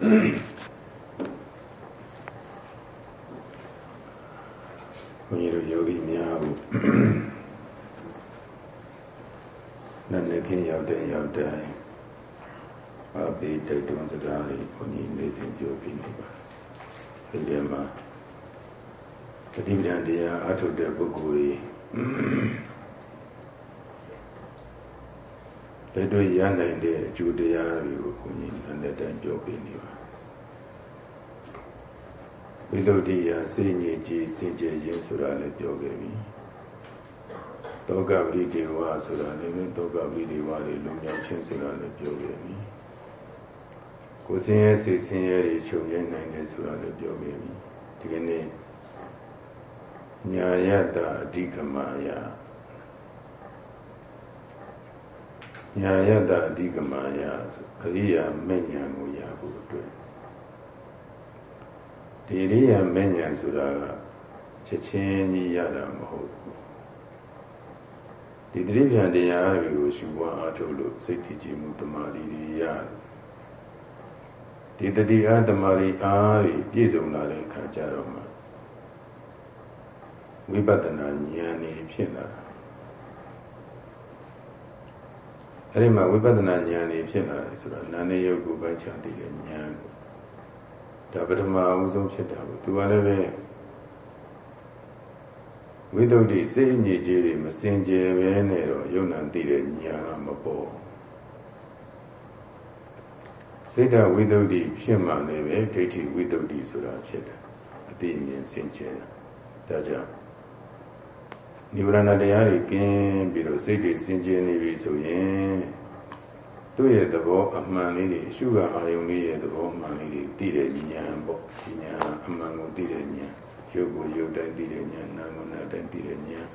ဘုန်းကြီးတို့ယောဂီများကိုနတ်နေခင်းရောက်တဲ့ရောက်တိုင်းအပိတိတ်တုံစကားလေးဘုန်းကြီးနေစဉ်ပြောပြနေပါဒီထဲမှာတတိပဒံတရားအထုတ်တဲ့ပုဂ္ဂိုလ် ကြီးလက်တွေ့ရနိုင်တဲ့အကျိုးတရားတွေကိုဘုန်းကြီးလည်းတိုင်းပြောပြနေပါဝိသုဒ္ဓိယစိတ်ငြိကြည်စင်ကြယ်ခြင်းဆိုတာလည်းပြောခဲ့ပြီတောကပရိဒေဝဆိုတာလည်းတောကပရိဒေဝတွေလုံမြောက်ခြင်းဆိုတာလည်းပြောခဲ့ပြီကိုယ်စင်ရဲ့စိတ်စင်ရဲ့တွေချုပ်ရနိုင်တယ်ဆိုတာလည်းပြောခဲ့ပြီဒီကနေ့ညာယတအဓိကမယ ညာယတအဓိကမယဆိုအရိယာမဲ့ညာကိုရဖို့အတွက်ဒီရိယာမဉ္ဇဉ်ဆိုတာကချက်ချင်းကြီးရတာမဟုတ်ဘူးဒီတိပ္ပံတရားတွေကိုရှုပွားအားထုတ်လို့စိတ်တည်ကြည်မှုတမာရီတွေရတယ်ဒီတတိအားတမာရီအားတွေပြည့်စုံလာတဲ့အခါကျတော့မှဝိပဿနာဉာဏ်นี่ဖြစ်လာတာ အဲဒီမှာဝိပဿနာဉာဏ်นี่ဖြစ်လာတယ်ဆိုတော့နာနေယုတ်ကိုပိုင်းခြားသိတဲ့ဉာဏ်ကိုဒါပထမအဦးဆုံးဖြစ်တာကိုသူကလည်းပဲဝိသုဒ္ဓိစိတ်အညစ်အကြေးတွေမစင်ကြယ်ပဲနဲ့တော့ယုံနာသိတဲ့ညာကမပေါ်စိတ်ဓာဝိသုဒ္ဓိဖြစ်မှလည်းပဲဒိဋ္ဌိဝိသုဒ္ဓိဆိုတာဖြစ်တယ်အတိအမြင်စင်ကြယ်တာဒါကြောင့် နိဗ္ဗာန်တရားတွေကင်းပြီးတော့စိတ်တွေစင်ကြယ်နေပြီဆိုရင်သူ့ရဲ့သဘောအမှန်လေးတွေရှုကအာယုံလေးရဲ့သဘောအမှန်လေးတွေသိတဲ့ဉာဏ်ပေါ့ဒီဉာဏ်အမှန်ကိုသိတဲ့ဉာဏ်ရုပ်ကိုရုပ်တိုင်းသိတဲ့ဉာဏ်နာမ်ကိုနာမ်တိုင်းသိတဲ့ဉာဏ်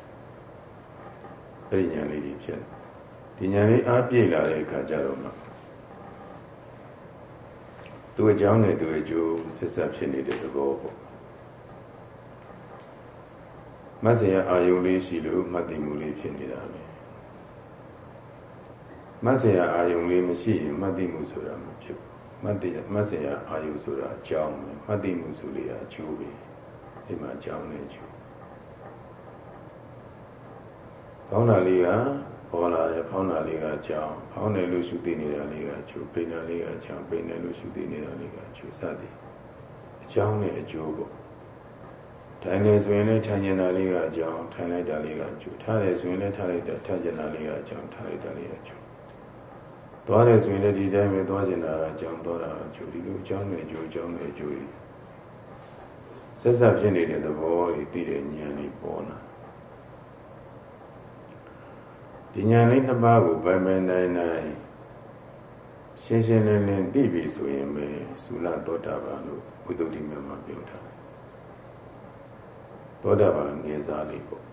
အဲ့ဒီဉာဏ်လေးတွေဖြစ်ဒီဉာဏ်လေးအားပြည့်လာတဲ့အခါကျတော့မှသူ့အကြောင်းနဲ့သူ့အကျိုးဆက်ဆက်ဖြစ်နေတဲ့သဘောပေါ့ မဆရာအာယုံလေးရှိလို့မှတ်သိမှုလေးဖြစ်နေတာပဲမတ်စရာအာယုံလေးမရှိရင်မှတ်သိမှုဆိုတာမဖြစ်ဘူးမတ်တရားမတ်စရာအာယုဆိုတာအကြောင်းပဲမှတ်သိမှုဆိုလေအကျိုးပဲဒီမှာအကြောင်းနဲ့အကျိုးဖောင်းတာလေးကပေါ်လာတယ်ဖောင်းတာလေးကအကြောင်းဖောင်းတယ်လို့ရှုသိနေတာလေးကအကျိုးပိန်တာလေးကအကြောင်းပိန်တယ်လို့ရှုသိနေတာလေးကအကျိုးစသည်အကြောင်းနဲ့အကျိုးပေါ့ ထိုင်နေဆိုရင်လည်းထိုင်ကျင်တာလေးကအကြောင်းထိုင်လိုက်တာလေးကအကျိုးထားတယ်ဆိုရင်လည်းထားလိုက်တာထားကျင်တာလေးကအကြောင်းထားလိုက်တာလေးကအကျိုးသွားတယ်ဆိုရင်လည်းဒီတိုင်းပဲသွားကျင်တာအကြောင်းသွားတာအကျိုးဒီလိုအကြောင်းနဲ့အကျိုးအကြောင်းနဲ့အကျိုးတွေဆက်ဆက်ဖြစ်နေတဲ့သဘောတွေသိတဲ့ဉာဏ်လေးပေါ်လာဒီဉာဏ်လေးနှစ်ပါးကိုဗမန်နိုင်နိုင်ရှင်းရှင်းလင်းလင်းသိပြီဆိုရင်ပဲသုလသောတာပန်လို့ဘုဒ္ဓတိမြတ်မှာပြောထားတယ် သောတာပန်ငယ်စားလေးပေါ့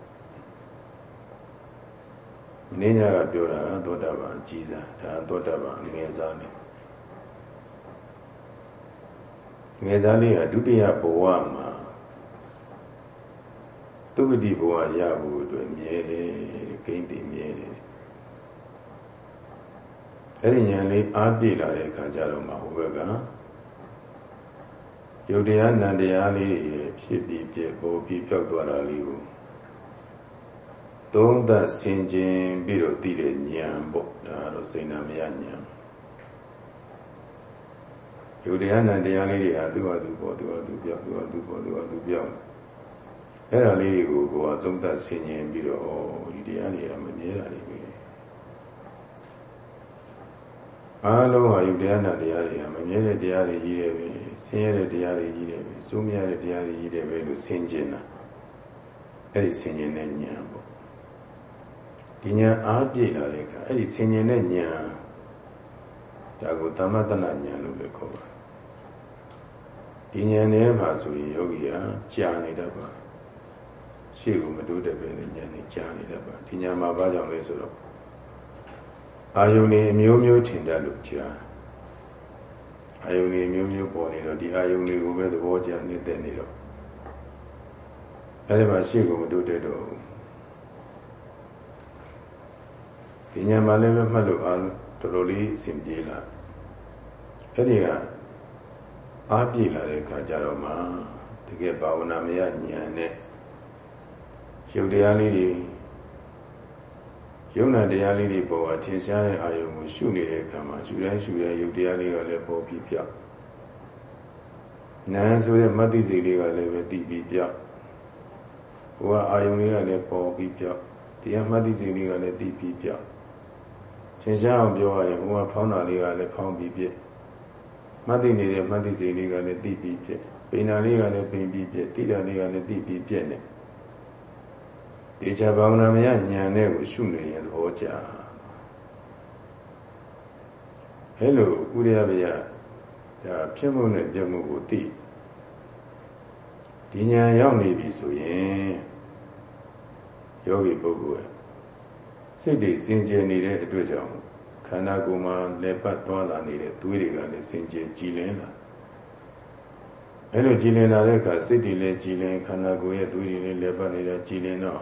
နင်းညာကပြောတာသောတာပန်အကြီးစားဒါသောတာပန်ငယ်စားနေငယ်စားလေးကဒုတိယဘဝမှာသူပတိဘဝရဖို့အတွက်မြဲတယ်ဂိမ့်တည်မြဲတယ်အဲ့ဒီညာလေးအားပြည့်လာတဲ့အခါကျတော့မှဟိုဘက်က ယုတ်တရားနံတရားလေးဖြစ်ပြီးပြပေါ်ပြီးပြောက်သွားတာလေးကိုသုံးသပ်ဆင်ခြင်ပြီးတော့သိတဲ့ဉာဏ်ပေါ့ဒါကတော့စိတ်နာမယဉာဏ်ယူတရားနဲ့တရားလေးတွေဟာသူ့ဟာသူပေါ့သူ့ဟာသူပြောက်သူ့ဟာသူပေါ့သူ့ဟာသူပြောက်အဲ့ဒါလေးတွေကိုကိုယ်ကသုံးသပ်ဆင်ခြင်ပြီးတော့ဒီတရားတွေကမမြဲတာတွေပဲ အားလုံးဟာယူတရားနဲ့တရားတွေကမမြဲတဲ့တရားတွေကြီးတယ်ပဲဆင်းရဲတဲ့တရားတွေကြီးတယ်ပဲစိုးမရတဲ့တရားတွေကြီးတယ်ပဲလို့ဆင်ခြင်တာအဲ့ဒီဆင်ခြင်တဲ့ဉာဏ်ပေါ့ဒီညာအားပြည့်လာတဲ့အခါအဲ့ဒီဆင်ញင်တဲ့ညာဒါကိုသမတနာညာလို့လည်းခေါ်ပါတယ်ဒီညာထဲမှာဆိုရင်ယောဂီဟာကြာနေတတ်ပါရှေ့ကိုမတိုးတက်ပဲနဲ့ညာနေကြာနေတတ်ပါဒီညာမှာဘာကြောင့်လဲဆိုတော့ အာယုန်နေအမျိုးမျိုးထင်တတ်လို့ကြာအာယုန်နေမျိုးမျိုးပေါ်နေတော့ဒီအာယုန်တွေကိုပဲသဘောကျနေတဲ့နေတော့အဲဒီမှာရှေ့ကိုမတိုးတက်တော့ဘူးဒီညမှာလည်းပဲမှတ်လို့အားတော်တော်လေးအဆင်ပြေလာအဲ့ဒီကအားပြည့်လာတဲ့အခါကျတော့မှတကယ်ဘာဝနာမရဉာဏ်နဲ့ရုပ်တရားလေးတွေ ယုံနာတရားလေးတွေပေါ်မှာထင်ရှားတဲ့အာယုံကိုရှုနေတဲ့အခါမှာရှုတိုင်းရှုတဲ့ယုတ်တရားလေးကလည်းပေါ်ပြီးပြောက်နာဆိုတဲ့မတ္တိစိတ်လေးကလည်းပဲတည်ပြီးပြောက်ဟိုကအာယုံလေးကလည်းပေါ်ပြီးပြောက်တရားမတ္တိစိတ်လေးကလည်းတည်ပြီးပြောက်ထင်ရှားအောင်ပြောရရင်ဟိုကဖောင်းတာလေးကလည်းဖောင်းပြီးပြည့်မတ္တိနေတဲ့မတ္တိစိတ်လေးကလည်းတည်ပြီးပြည့်ပိဏာလေးကလည်းပိန်ပြီးပြည့်တိတာလေးကလည်းတည်ပြီးပြည့်နေတေ ချာဘာဝနာမယဉာဏ်နဲ့ကိုရှုနေရင်သဘောကျအဲလိုဥရိယဗျာဒါဖြစ်မှုနဲ့ပြမှုကိုသိဒီဉာဏ်ရောက်နေပြီဆိုရင်ယောဂီပုဂ္ဂိုလ်စိတ်တွေစင်ကြယ်နေတဲ့အတွက်ကြောင့်ခန္ဓာကိုယ်မှာလက်ပတ်သွားလာနေတဲ့သွေးတွေကလည်းစင်ကြယ်ကြည်လင်းလာအဲလိုကြည်လင်လာတဲ့အခါစိတ်တွေလည်းကြည်လင်ခန္ဓာကိုယ်ရဲ့သွေးတွေလည်းလက်ပတ်နေတဲ့ကြည်လင်တော့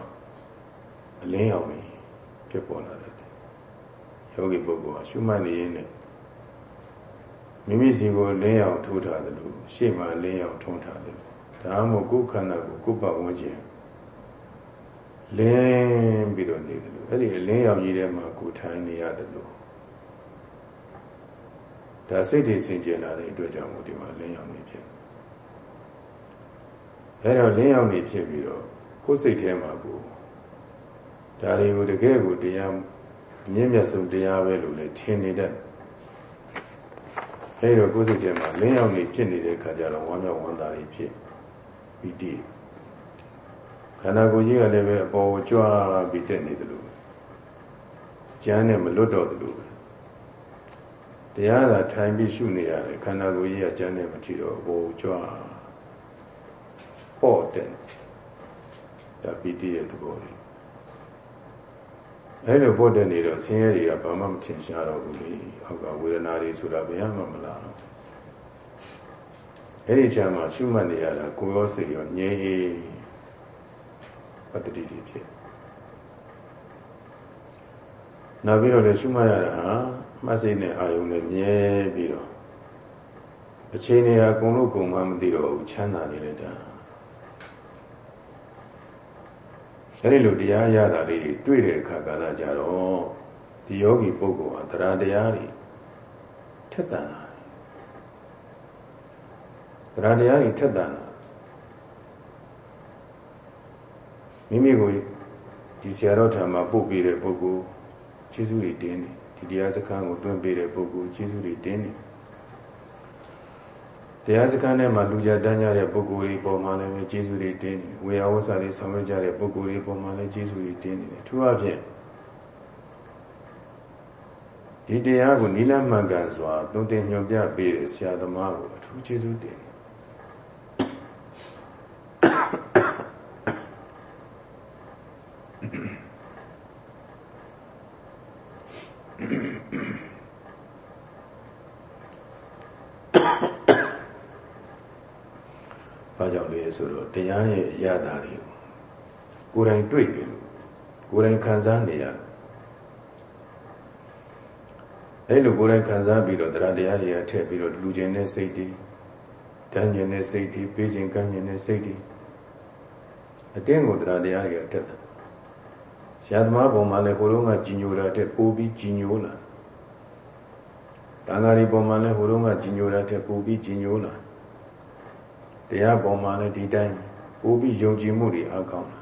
အလင်းရောက်ပြီဖြစ်ပေါ်လာတယ်ယောဂီပုဂ္ဂိုလ်ကရှုမှတ်နေရင်မိမိစီကိုလင်းရောက်ထိုးထားတယ်လို့ရှေ့မှာလင်းရောက်ထုံးထားတယ်ဒါမှမဟုတ်ကိုယ်ခန္ဓာကိုကိုယ်ပတ်ဝန်းကျင်လင်းပြီးတော့နေတယ်လို့အဲ့ဒီလင်းရောက်ကြီးထဲမှာကိုထိုင်နေရတယ်လို့ဒါစိတ်တွေစင်ကြယ်လာတဲ့အတွက်ကြောင့်ဒီမှာလင်းရောက်နေဖြစ်အဲ့တော့လင်းရောက်နေဖြစ်ပြီးတော့ကိုယ်စိတ်ထဲမှာကို ဒါတွေကိုတကယ်ကိုတရားမြင့်မြတ်ဆုံးတရားပဲလို့လည်းထင်နေတတ်အဲဒါကိုယ်စိတ်ထဲမှာလင်းရောက်နေဖြစ်နေတဲ့ခါကျတော့ဝမ်းမြောက်ဝမ်းသာတွေဖြစ်ပီတိခန္ဓာကိုယ်ကြီးကလည်းပဲအပေါ်ကိုကြွားပြီးတက်နေတယ်လို့ကျမ်းနဲ့မလွတ်တော့တယ်လို့တရားသာထိုင်ပြီးရှုနေရတယ်ခန္ဓာကိုယ်ကြီးကကျမ်းနဲ့မထီတော့အပေါ်ကိုကြွားပေါ့တယ်ဒါပီတိရဲ့သဘောလေး အဲလိုပို့တဲ့နေတော့ဆင်းရဲတွေကဘာမှမထင်ရှားတော့ဘူးလေဟောက်ကဝေဒနာတွေဆိုတာဘယ်မှမလာတော့အဲ့ဒီချမ်းမှာရှုမှတ်နေရတာကိုယ်ရောစိတ်ရောငြိမ်းအေးပတ္တိတိဖြစ်နောက်ပြီးတော့လည်းရှုမှတ်ရတာဟာမှတ်စိတ်နဲ့အာယုံနဲ့မြဲပြီးတော့အချိန်တွေအကုန်လုံးကုန်မှမသိတော့ဘူးချမ်းသာနေလေတာ အဲဒီလိုတရားရတာလေးတွေတွေ့တဲ့အခါကာလကြတော့ဒီယောဂီပုဂ္ဂိုလ်ဟာတရားတရားတွေထက်သန်လာတရားတရားတွေထက်သန်လာမိမိကိုဒီဆရာတော်ထံမှာပို့ပေးတဲ့ပုဂ္ဂိုလ်ကျေးဇူးတွေတင်းတယ်ဒီတရားစခန်းကိုတွန်းပေးတဲ့ပုဂ္ဂိုလ်ကျေးဇူးတွေတင်းတယ် တရားစခန်းထဲမှာလူကြတန်းကြတဲ့ပုဂ္ဂိုလ်တွေပေါ်မှာလည်းကျေးဇူးတွေတင်းနေဝေယဝဆာတွေဆောင်ရွက်ကြတဲ့ပုဂ္ဂိုလ်တွေပေါ်မှာလည်းကျေးဇူးတွေတင်းနေတယ်သူအဖြစ်ဒီတရားကိုနိလမှန်ကန်စွာသုံးသင်ညွှန်ပြပေးတဲ့ဆရာသမားကိုအထူးကျေးဇူးတင် ဆိုတော့တရားရဲ့အရာတာတွေကိုယ်တိုင်တွေ့တယ်လို့ကိုယ်တိုင်ခံစားနေရတယ်အဲ့လိုကိုယ်တိုင်ခံစားပြီးတော့တရားတရားတွေကထည့်ပြီးတော့လူကျင်တဲ့စိတ်တွေတန်းကျင်တဲ့စိတ်တွေပေးခြင်းကမ်းကျင်တဲ့စိတ်တွေအတင်းကိုတရားတရားတွေကတက်တယ်ဆရာသမားပုံမှာလည်းဟိုတုန်းကကြီးညိုတာတဲ့ပိုးပြီးကြီးညိုလာတန်ဃာရီပုံမှာလည်းဟိုတုန်းကကြီးညိုတာတဲ့ပိုးပြီးကြီးညိုလာ တရားပေါ်မှာလည်းဒီတိုင်းပို့ပြီးယုံကြည်မှုတွေအကောင်းလာ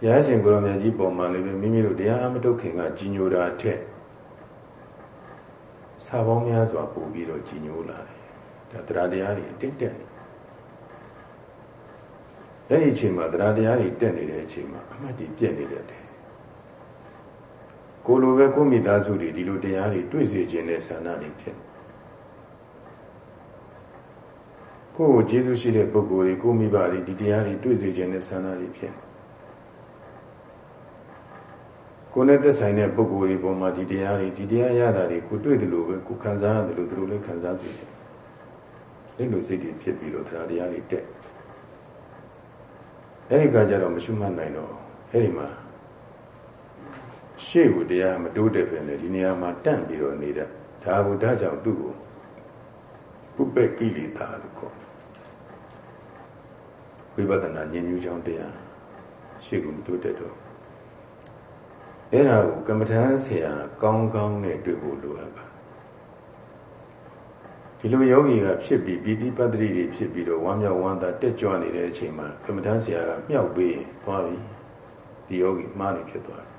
ဘုရားရှင်ကိုရောမြတ်ကြီးပေါ်မှာလည်းမိမိတို့တရားအမထုတ်ခင်ကကြီးညိုတာထက်စာပေါင်းများစွာပို့ပြီးတော့ကြီးညိုလာတယ်ဒါတရားတရားတွေအတင်းတက်နေအဲ့ဒီအချိန်မှာတရားတရားတွေတက်နေတဲ့အချိန်မှာအမှတ်တွေပြည့်နေတယ်ကိုလိုပဲကိုမိသားစုတွေဒီလိုတရားတွေတွေ့စေခြင်းနဲ့ဆန္ဒတွေဖြစ် ကိုယ့်ကိုကျေးဇူးရှိတဲ့ပုဂ္ဂိုလ်တွေကိုမိဘတွေဒီတရားတွေတွေ့စေခြင်းနဲ့ဆန္ဒတွေဖြစ်ကိုယ်နဲ့သက်ဆိုင်တဲ့ပုဂ္ဂိုလ်တွေပေါ်မှာဒီတရားတွေဒီတရားရတာတွေကိုတွေ့တယ်လို့ပဲကိုခံစားရတယ်လို့သူတို့လည်းခံစားစေတယ်အဲ့လိုစိတ်တွေဖြစ်ပြီးတော့တရားတရားတွေတက်အဲ့ဒီကကြတော့မရှုမှတ်နိုင်တော့အဲ့ဒီမှာရှေ့ကိုတရားမတိုးတက်ပဲလေဒီနေရာမှာတန့်ပြီးတော့နေတဲ့ဒါဘုဒ္ဓကြောင့်သူ့ကိုဥပ္ပကိလေသာလို့ခေါ် ဝိပဿနာဉာဏ်ညူးချောင်းတရားရှေ့ကမတိုးတက်တော့အဲ့ဒါကိုကမ္မထမ်းဆရာကောင်းကောင်းနဲ့တွေ့ဖို့လိုအပ်ပါဒီလိုယောဂီကဖြစ်ပြီးပိဋိပတ္တိတွေဖြစ်ပြီးတော့ဝမ်းမြောက်ဝမ်းသာတက်ကြွနေတဲ့အချိန်မှာကမ္မထမ်းဆရာကမြောက်ပေးသွားပြီဒီယောဂီမှားနေဖြစ်သွားတယ်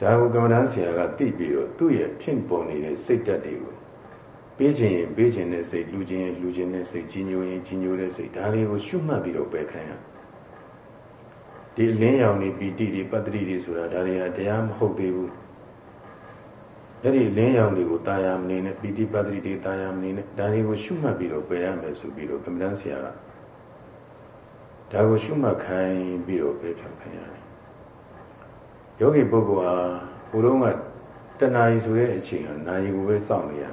ဒါကိုကမ္မထမ်းဆရာကသိပြီးတော့သူ့ရဲ့ဖြစ်ပေါ်နေတဲ့စိတ်ဓာတ်တွေကို ပေးခြင်းရင်ပေးခြင်းတဲ့စိတ်လူခြင်းရင်လူခြင်းတဲ့စိတ်ကြီးညိုရင်ကြီးညိုတဲ့စိတ်ဒါတွေကိုရှုမှတ်ပြီးတော့ပယ်ခံရဒီလင်းရောင်နေပီတိတွေပတ္တိတွေဆိုတာဒါတွေဟာတရားမဟုတ်သေးဘူးအဲ့ဒီလင်းရောင်တွေကိုတာယာမနေနဲ့ပီတိပတ္တိတွေတာယာမနေနဲ့ဒါတွေကိုရှုမှတ်ပြီးတော့ပယ်ရမယ်ဆိုပြီးတော့ကမ္မဋ္ဌာန်းဆရာကဒါကိုရှုမှတ်ခိုင်းပြီးတော့ပယ်ဖြောက်ခိုင်းရတယ်ယောဂီပုဂ္ဂိုလ်ဟာဘုရုံးကတဏှာကြီးဆိုတဲ့အချိန်ဟာနာယီကိုပဲစောင့်နေရ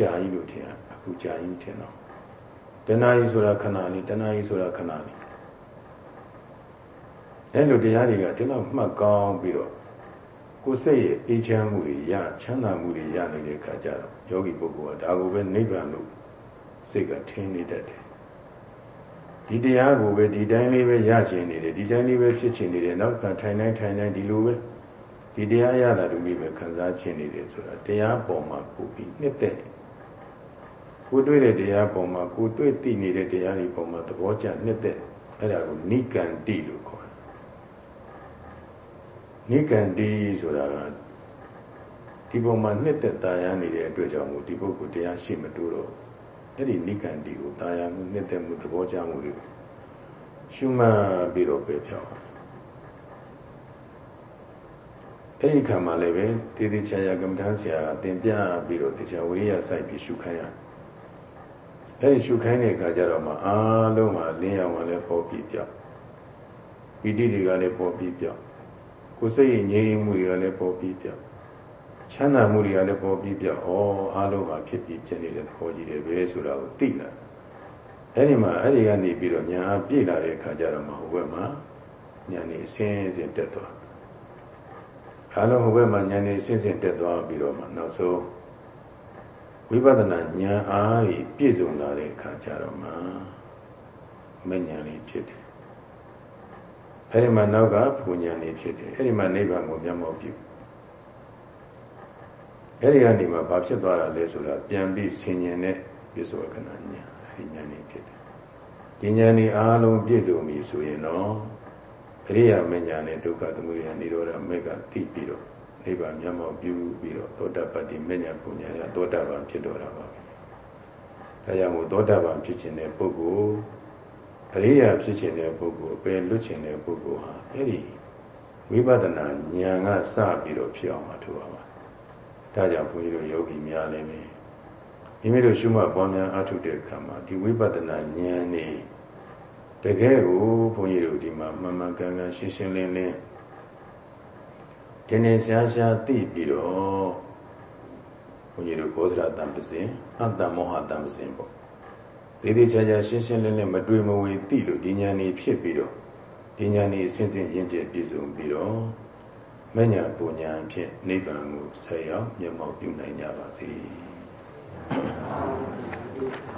ကြာကြီးလို့ထင်ရအခုကြာကြီးထင်တော့တဏှာကြီးဆိုတာခဏလေးတဏှာကြီးဆိုတာခဏလေးအဲ့လိုတရားတွေကဒီလောက်မှတ်ကောင်းပြီးတော့ကိုယ်စိတ်ရဲ့အေးချမ်းမှုတွေရချမ်းသာမှုတွေရနေတဲ့အခါကျတော့ယောဂီပုဂ္ဂိုလ်ကဒါကိုပဲနိဗ္ဗာန်လို့စိတ်ကထင်နေတတ်တယ်ဒီတရားကိုပဲဒီတိုင်းလေးပဲရချင်နေတယ်ဒီတိုင်းလေးပဲဖြစ်ချင်နေတယ်နောက်ကထိုင်တိုင်းထိုင်တိုင်းဒီလိုပဲဒီတရားရတာတူပြီးပဲခံစားချင်နေတယ်ဆိုတာတရားပေါ်မှာပို့ပြီးနှစ်သက် ကိုတွေ့တဲ့တရားပုံမှာကိုတွေ့သိနေတဲ့တရားတွေပုံမှာသဘောကျနှစ်သက်အဲ့ဒါကိုနိကန္တိလို့ခေါ်တယ်နိကန္တိဆိုတာကဒီပုံမှာနှစ်သက်တာယာနေတဲ့အတွက်ကြောင့်မို့ဒီပုဂ္ဂိုလ်တရားရှိမတိုးတော့အဲ့ဒီနိကန္တိကိုတာယာမှုနှစ်သက်မှုသဘောကျမှုတွေရှုမှတ်ပြီးတော့ပြဖြောင်းအဲ့ဒီခံမှာလည်းပဲတည်တည်ချာချာကမ္မဋ္ဌာန်းဆရာကသင်ပြပြီးတော့တရားဝိရိယစိုက်ပြီးရှုခိုင်းရတယ် အဲ့ဒီရှုခိုင်းတဲ့အခါကျတော့မှအားလုံးမှာလင်းရောင်ကလည်းပေါ်ပြီးပြောက်ပီတိတွေကလည်းပေါ်ပြီးပြောက်ကိုယ်စိတ်ငြိမ်မှုတွေကလည်းပေါ်ပြီးပြောက်ချမ်းသာမှုတွေကလည်းပေါ်ပြီးပြောက်ဩအားလုံးဟာဖြစ်ပြီးဖြစ်နေတဲ့သဘောကြီးတွေပဲဆိုတာကိုသိလာအဲ့ဒီမှာအဲ့ဒီကနေပြီးတော့ညာပြည့်လာတဲ့အခါကျတော့မှဟိုဘက်မှာညာနေအစင်းစင်းတက်သွားအားလုံးဟိုဘက်မှာဉာဏ်နဲ့စဉ်စဉ်တက်သွားပြီးတော့မှနောက်ဆုံး ဝိပဿနာဉာဏ်အားဖြင့်ပြည့်စုံလာတဲ့အခါကျတော့မှမဉာဏ်လေးဖြစ်တယ်။အဲဒီမှာနောက်ကဘုံဉာဏ်လေးဖြစ်တယ်။အဲဒီမှာနိဗ္ဗာန်ကိုမျက်မှောက်ပြု။အဲဒီကနေမှဘာဖြစ်သွားတာလဲဆိုတာပြန်ပြီးဆင်ញင်တဲ့ပြစ္ဆောကနာဉာဏ်အဲဒီဉာဏ်လေးဖြစ်တယ်။ဒီဉာဏ်လေးအားလုံးပြည့်စုံပြီဆိုရင်တော့အရိယာမဉ္ဇဏ်နဲ့ဒုက္ခသမုဒယနိရောဓမေကသိပြီးတော့ နိဗ္ဗာန်မျက်မှောက်ပြုပြီးတော့သောတာပတ္တိမဉ္ဇဏ်ပူညာရသောတာပန်ဖြစ်တော့တာပါ။ဒါကြောင့်မို့သောတာပန်ဖြစ်ခြင်းတဲ့ပုဂ္ဂိုလ်အရိယာဖြစ်ခြင်းတဲ့ပုဂ္ဂိုလ်ပယ်လွတ်ခြင်းတဲ့ပုဂ္ဂိုလ်ဟာအဲ့ဒီဝိပဿနာဉာဏ်ကစပြီးတော့ဖြစ်အောင်မထူပါပါ။ဒါကြောင့်ဘုန်းကြီးတို့ယောဂီများလည်းမိမိတို့ရှုမှတ်ပွားများအထုတဲ့အခါမှာဒီဝိပဿနာဉာဏ်နဲ့တကယ်ကိုဘုန်းကြီးတို့ဒီမှာမှန်မှန်ကန်ကန်ရှင်းရှင်းလင်းလင်း တင်းတင်းရှားရှားသိပြီးတော့ဘုန်းကြီးတို့ဘောဇရတံပစင်အတ္တမောဟတံပစင်ပေါ့သေးသေးချာချာရှင်းရှင်းလင်းလင်းမတွေ့မဝေသိလို့ဒီဉာဏ်ကြီးဖြစ်ပြီးတော့ဒီဉာဏ်ကြီးအစဉ်စဉ်ရင့်ကျက်ပြည့်စုံပြီးတော့မညာပူညာဖြင့်နိဗ္ဗာန်ကိုဆက်ရောက်မျက်မှောက်ပြုနိုင်ကြပါစေ။